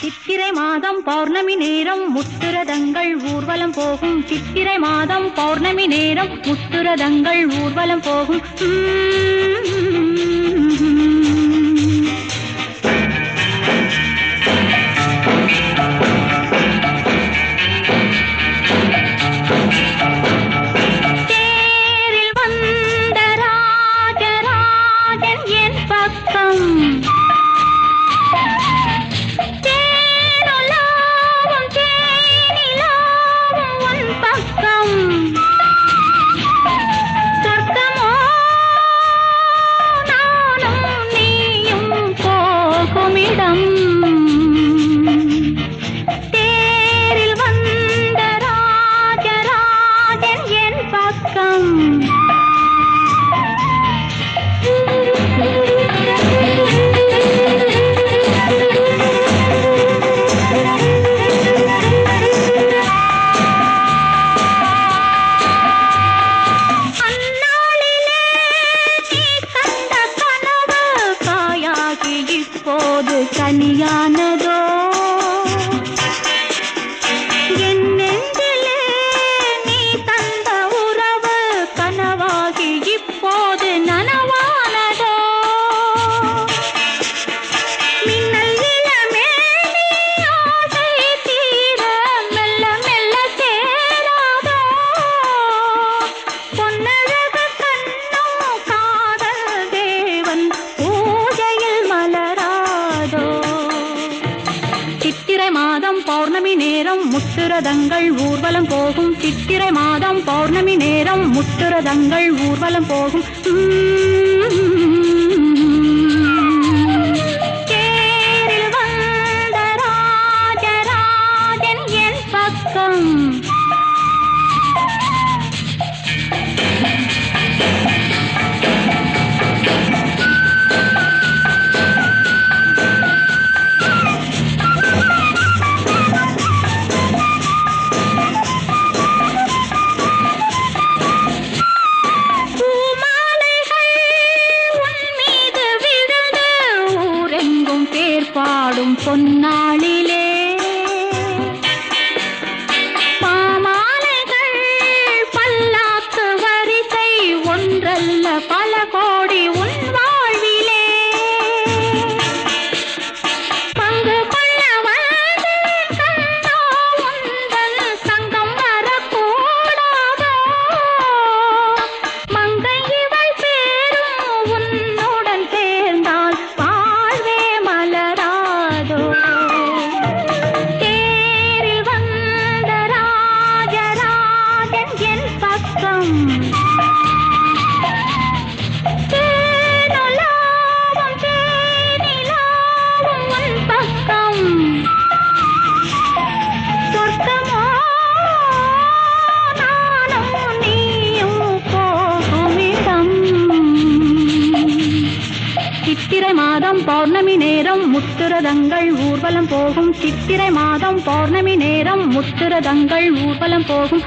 சித்திரை மாதம் பௌர்ணமி நேரம் முத்துரதங்கள் ஊர்வலம் போகும். சித்திரை மாதம் பௌர்ணமி நேரம் முத்துரதங்கள் ஊர்வலம் போகும். பௌர்ணமி நேரம் முத்துரதங்கள் ஊர்வலம் போகும். சித்திரை மாதம் பௌர்ணமி நேரம் முத்துரதங்கள் ஊர்வலம் போகும். மகளிர் சித்திரை மாதம் பௌர்ணமி நேரம் முத்துரதங்கள் ஊர்வலம் போகும். சித்திரை மாதம் பௌர்ணமி நேரம் முத்துரதங்கள் ஊர்வலம் போகும்.